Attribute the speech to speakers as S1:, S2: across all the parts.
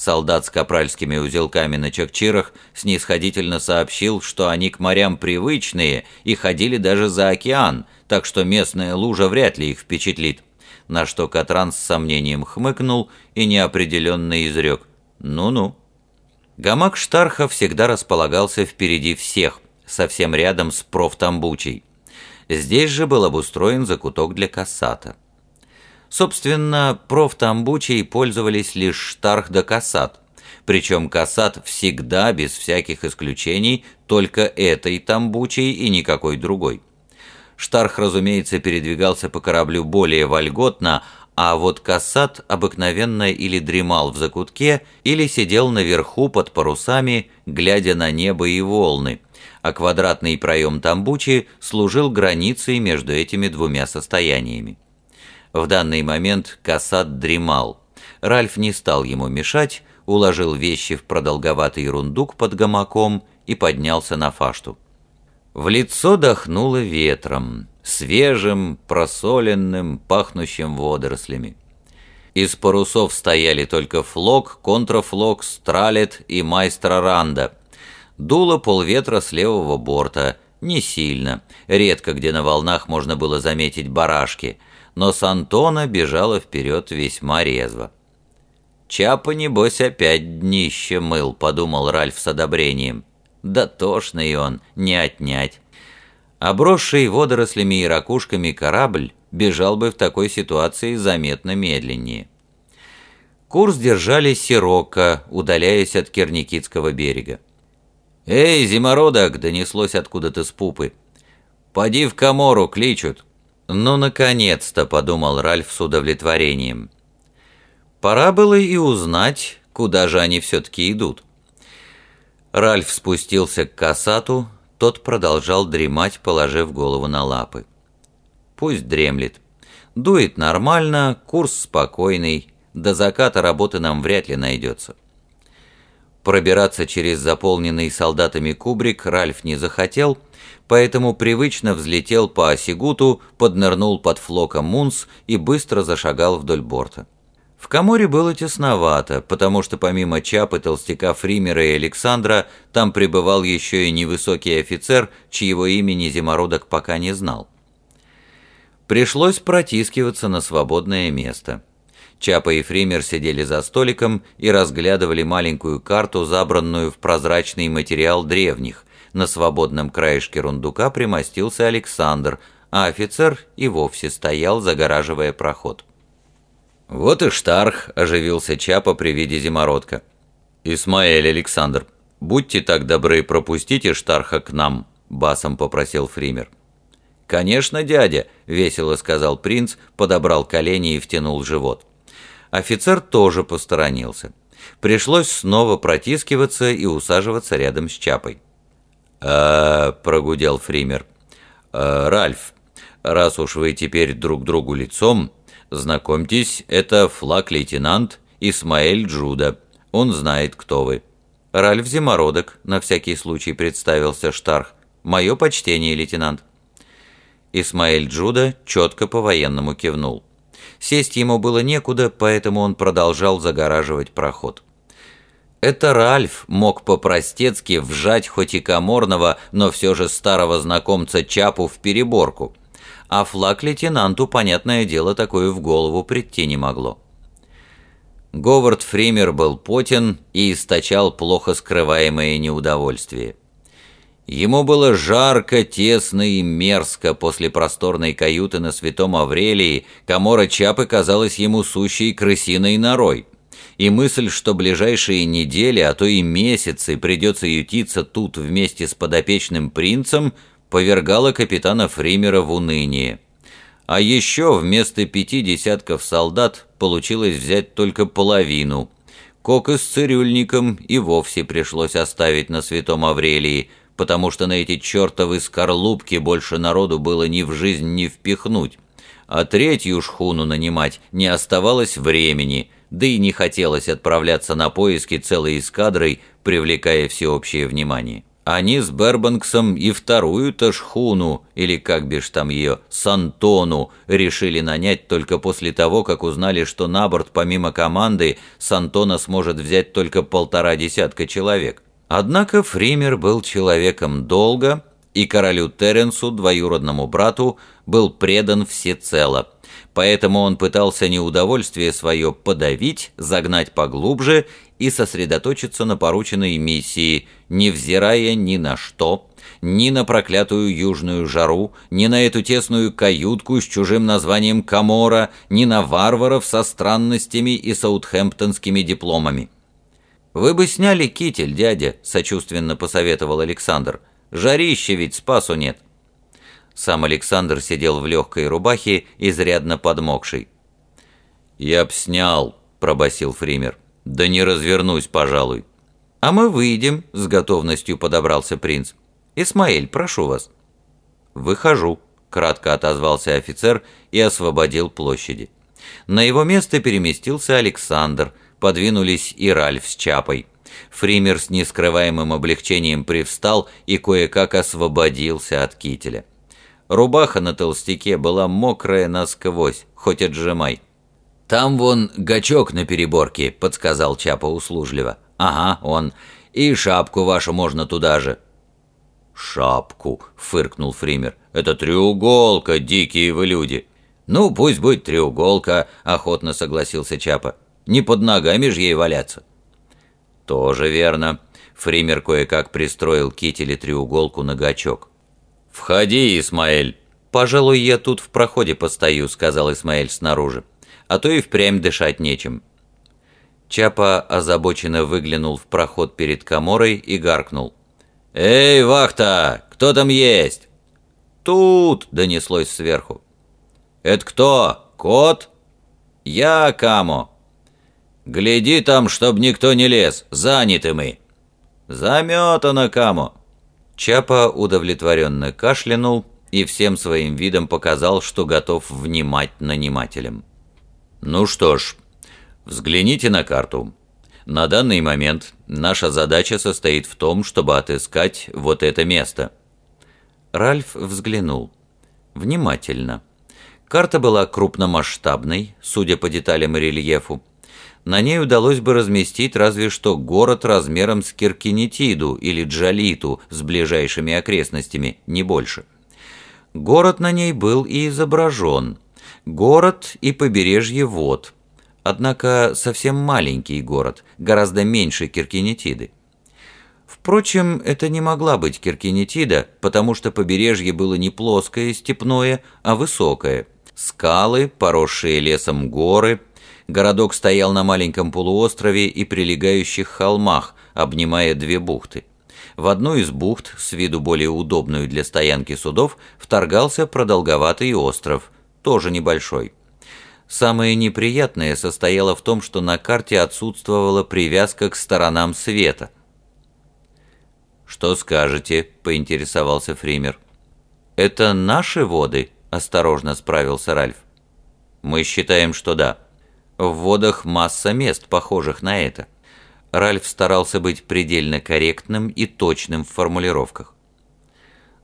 S1: Солдат с капральскими узелками на чакчирах снисходительно сообщил, что они к морям привычные и ходили даже за океан, так что местная лужа вряд ли их впечатлит. На что Катран с сомнением хмыкнул и неопределенно изрек «Ну-ну». Гамак Штарха всегда располагался впереди всех, совсем рядом с профтамбучей. Здесь же был обустроен закуток для кассата. Собственно, профтамбучей пользовались лишь Штарх да кассат, причем кассат всегда, без всяких исключений, только этой тамбучей и никакой другой. Штарх, разумеется, передвигался по кораблю более вольготно, а вот Кассат обыкновенно или дремал в закутке, или сидел наверху под парусами, глядя на небо и волны, а квадратный проем Тамбучи служил границей между этими двумя состояниями. В данный момент Кассат дремал. Ральф не стал ему мешать, уложил вещи в продолговатый рундук под гамаком и поднялся на фашту. В лицо дохнуло ветром, свежим, просоленным, пахнущим водорослями. Из парусов стояли только флок, контрафлок, стралет и майстра ранда. Дуло полветра с левого борта, не сильно, редко где на волнах можно было заметить барашки, но с Антона бежала вперед весьма резво. «Чапа, небось, опять днище мыл», — подумал Ральф с одобрением. Да тошный он, не отнять. Обросший водорослями и ракушками корабль бежал бы в такой ситуации заметно медленнее. Курс держали сироко, удаляясь от Керникитского берега. «Эй, зимородок!» — донеслось откуда-то с пупы. «Поди в комору, кличут!» «Ну, наконец-то!» — подумал Ральф с удовлетворением. Пора было и узнать, куда же они все-таки идут. Ральф спустился к касату, тот продолжал дремать, положив голову на лапы. Пусть дремлет. Дует нормально, курс спокойный, до заката работы нам вряд ли найдется. Пробираться через заполненный солдатами кубрик Ральф не захотел, поэтому привычно взлетел по осигуту, поднырнул под флоком Мунс и быстро зашагал вдоль борта. В Каморе было тесновато, потому что помимо Чапы, Толстяка, Фримера и Александра, там пребывал еще и невысокий офицер, чьего имени Зимородок пока не знал. Пришлось протискиваться на свободное место. Чапа и Фример сидели за столиком и разглядывали маленькую карту, забранную в прозрачный материал древних. На свободном краешке рундука примостился Александр, а офицер и вовсе стоял, загораживая проход. «Вот и Штарх», – оживился Чапа при виде зимородка. «Исмаэль Александр, будьте так добры, пропустите Штарха к нам», – басом попросил Фример. «Конечно, дядя», – весело сказал принц, подобрал колени и втянул живот. Офицер тоже посторонился. Пришлось снова протискиваться и усаживаться рядом с Чапой. «А, — прогудел Фример, а, — Ральф, раз уж вы теперь друг другу лицом, «Знакомьтесь, это флаг-лейтенант Исмаэль Джуда. Он знает, кто вы». «Ральф Зимородок», — на всякий случай представился Штарх. «Мое почтение, лейтенант». Исмаэль Джуда четко по-военному кивнул. Сесть ему было некуда, поэтому он продолжал загораживать проход. Это Ральф мог по-простецки вжать хоть и коморного, но все же старого знакомца Чапу в переборку а флаг лейтенанту, понятное дело, такое в голову прийти не могло. Говард Фример был потен и источал плохо скрываемое неудовольствие. Ему было жарко, тесно и мерзко после просторной каюты на Святом Аврелии, комора Чапы казалась ему сущей крысиной норой. И мысль, что ближайшие недели, а то и месяцы придется ютиться тут вместе с подопечным принцем – повергало капитана Фримера в уныние. А еще вместо пяти десятков солдат получилось взять только половину. Кока с цирюльником и вовсе пришлось оставить на Святом Аврелии, потому что на эти чертовы скорлупки больше народу было ни в жизнь не впихнуть. А третью шхуну нанимать не оставалось времени, да и не хотелось отправляться на поиски целой эскадрой, привлекая всеобщее внимание. Они с Бербанксом и вторую-то шхуну, или как бишь там ее, Сантону, решили нанять только после того, как узнали, что на борт помимо команды Сантона сможет взять только полтора десятка человек. Однако Фример был человеком долго, и королю Теренсу, двоюродному брату, был предан всецело – поэтому он пытался неудовольствие свое подавить, загнать поглубже и сосредоточиться на порученной миссии, невзирая ни на что, ни на проклятую южную жару, ни на эту тесную каютку с чужим названием Камора, ни на варваров со странностями и саутхэмптонскими дипломами. «Вы бы сняли китель, дядя», — сочувственно посоветовал Александр. «Жарище ведь спасу нет». Сам Александр сидел в легкой рубахе, изрядно подмокший. «Я б снял», — пробасил Фример. «Да не развернусь, пожалуй». «А мы выйдем», — с готовностью подобрался принц. «Исмаэль, прошу вас». «Выхожу», — кратко отозвался офицер и освободил площади. На его место переместился Александр, подвинулись и Ральф с Чапой. Фример с нескрываемым облегчением привстал и кое-как освободился от кителя. Рубаха на толстяке была мокрая насквозь, хоть отжимай. «Там вон гачок на переборке», — подсказал Чапа услужливо. «Ага, он. И шапку вашу можно туда же». «Шапку», — фыркнул Фример. «Это треуголка, дикие вы люди». «Ну, пусть будет треуголка», — охотно согласился Чапа. «Не под ногами же ей валяться». «Тоже верно». Фример кое-как пристроил китель и треуголку на гачок. «Входи, Исмаэль!» «Пожалуй, я тут в проходе постою», — сказал Исмаэль снаружи. «А то и впрямь дышать нечем». Чапа озабоченно выглянул в проход перед коморой и гаркнул. «Эй, вахта! Кто там есть?» «Тут!» — донеслось сверху. «Это кто? Кот?» «Я, Камо». «Гляди там, чтоб никто не лез, заняты мы». «Заметано, Камо». Чапа удовлетворенно кашлянул и всем своим видом показал, что готов внимать нанимателям. «Ну что ж, взгляните на карту. На данный момент наша задача состоит в том, чтобы отыскать вот это место». Ральф взглянул. Внимательно. Карта была крупномасштабной, судя по деталям и рельефу на ней удалось бы разместить разве что город размером с Киркинетиду или Джалиту с ближайшими окрестностями, не больше. Город на ней был и изображен. Город и побережье вод. Однако совсем маленький город, гораздо меньше Киркинетиды. Впрочем, это не могла быть Киркинетида, потому что побережье было не плоское степное, а высокое. Скалы, поросшие лесом горы – Городок стоял на маленьком полуострове и прилегающих холмах, обнимая две бухты. В одну из бухт, с виду более удобную для стоянки судов, вторгался продолговатый остров, тоже небольшой. Самое неприятное состояло в том, что на карте отсутствовала привязка к сторонам света. «Что скажете?» – поинтересовался Фример. «Это наши воды?» – осторожно справился Ральф. «Мы считаем, что да». В водах масса мест, похожих на это. Ральф старался быть предельно корректным и точным в формулировках.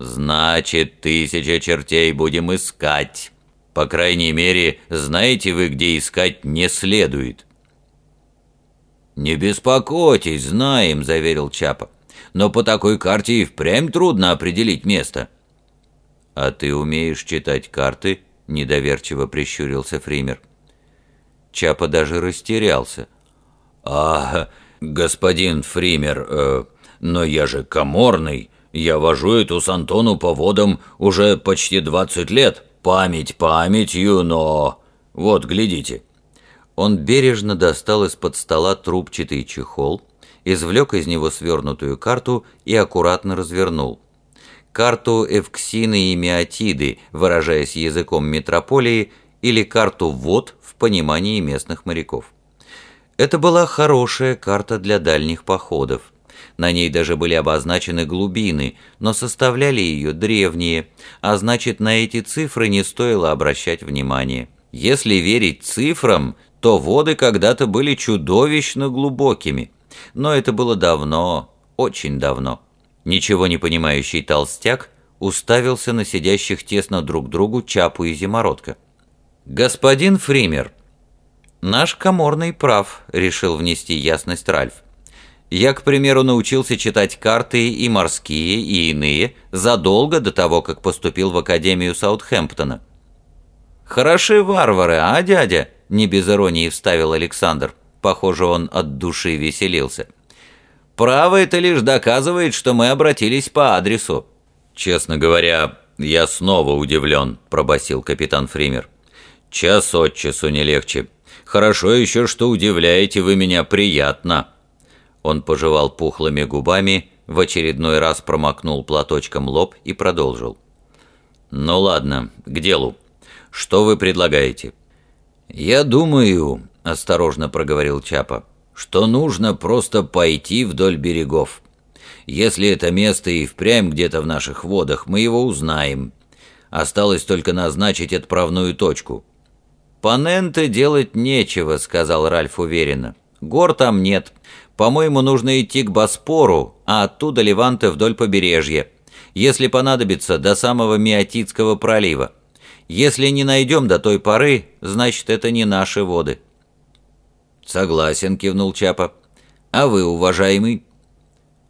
S1: «Значит, тысяча чертей будем искать. По крайней мере, знаете вы, где искать не следует». «Не беспокойтесь, знаем», — заверил Чапа. «Но по такой карте и впрямь трудно определить место». «А ты умеешь читать карты?» — недоверчиво прищурился Фример. Чапа даже растерялся. «А, господин Фример, э, но я же коморный. Я вожу эту Сантону по водам уже почти двадцать лет. Память памятью, но... Вот, глядите». Он бережно достал из-под стола трубчатый чехол, извлек из него свернутую карту и аккуратно развернул. Карту Эвксины и Миотиды, выражаясь языком метрополии, или карту вод в понимании местных моряков. Это была хорошая карта для дальних походов. На ней даже были обозначены глубины, но составляли ее древние, а значит, на эти цифры не стоило обращать внимание. Если верить цифрам, то воды когда-то были чудовищно глубокими. Но это было давно, очень давно. Ничего не понимающий толстяк уставился на сидящих тесно друг другу Чапу и Зимородка. «Господин Фример, наш коморный прав», — решил внести ясность Ральф. «Я, к примеру, научился читать карты и морские, и иные задолго до того, как поступил в Академию Саутхэмптона». «Хороши варвары, а, дядя?» — не без иронии вставил Александр. Похоже, он от души веселился. «Право это лишь доказывает, что мы обратились по адресу».
S2: «Честно говоря, я снова удивлен», — пробасил капитан Фример. «Час от часу не легче. Хорошо еще, что удивляете вы меня приятно».
S1: Он пожевал пухлыми губами, в очередной раз промокнул платочком лоб и продолжил.
S2: «Ну ладно, к делу. Что вы предлагаете?»
S1: «Я думаю», — осторожно проговорил Чапа, «что нужно просто пойти вдоль берегов. Если это место и впрямь где-то в наших водах, мы его узнаем. Осталось только назначить отправную точку». «Паненте делать нечего», — сказал Ральф уверенно. «Гор там нет. По-моему, нужно идти к Боспору, а оттуда Леванте вдоль побережья. Если понадобится, до самого Миотитского пролива. Если не найдем до той поры, значит, это не наши воды».
S2: «Согласен», — кивнул Чапа. «А вы, уважаемый?»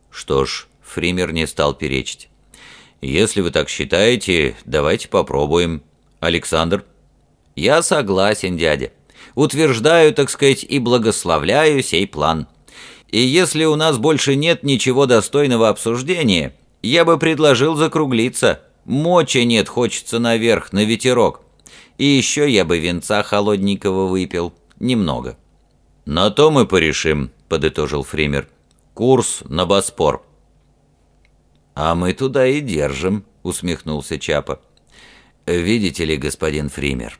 S1: Что ж, Фример не стал перечить.
S2: «Если вы так считаете, давайте попробуем. Александр?»
S1: «Я согласен, дядя. Утверждаю, так сказать, и благословляю сей план. И если у нас больше нет ничего достойного обсуждения, я бы предложил закруглиться». Мочи нет, хочется наверх, на ветерок. И еще я бы венца холодненького выпил. Немного».
S2: «На то мы порешим», — подытожил Фример. «Курс на Боспор».
S1: «А мы туда и держим», — усмехнулся Чапа. «Видите ли, господин Фример,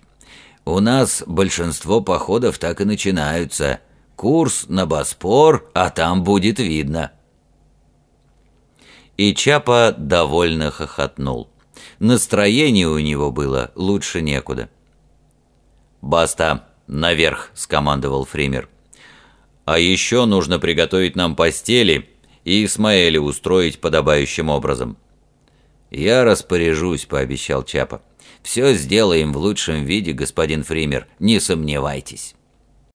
S1: у нас большинство походов так и начинаются. Курс на Боспор, а там будет видно» и Чапа довольно хохотнул. Настроение у него было лучше некуда.
S2: «Баста, наверх!» – скомандовал Фример. «А еще нужно приготовить нам постели и Исмаэля устроить подобающим образом».
S1: «Я распоряжусь», – пообещал Чапа. «Все сделаем в лучшем виде, господин Фример, не сомневайтесь».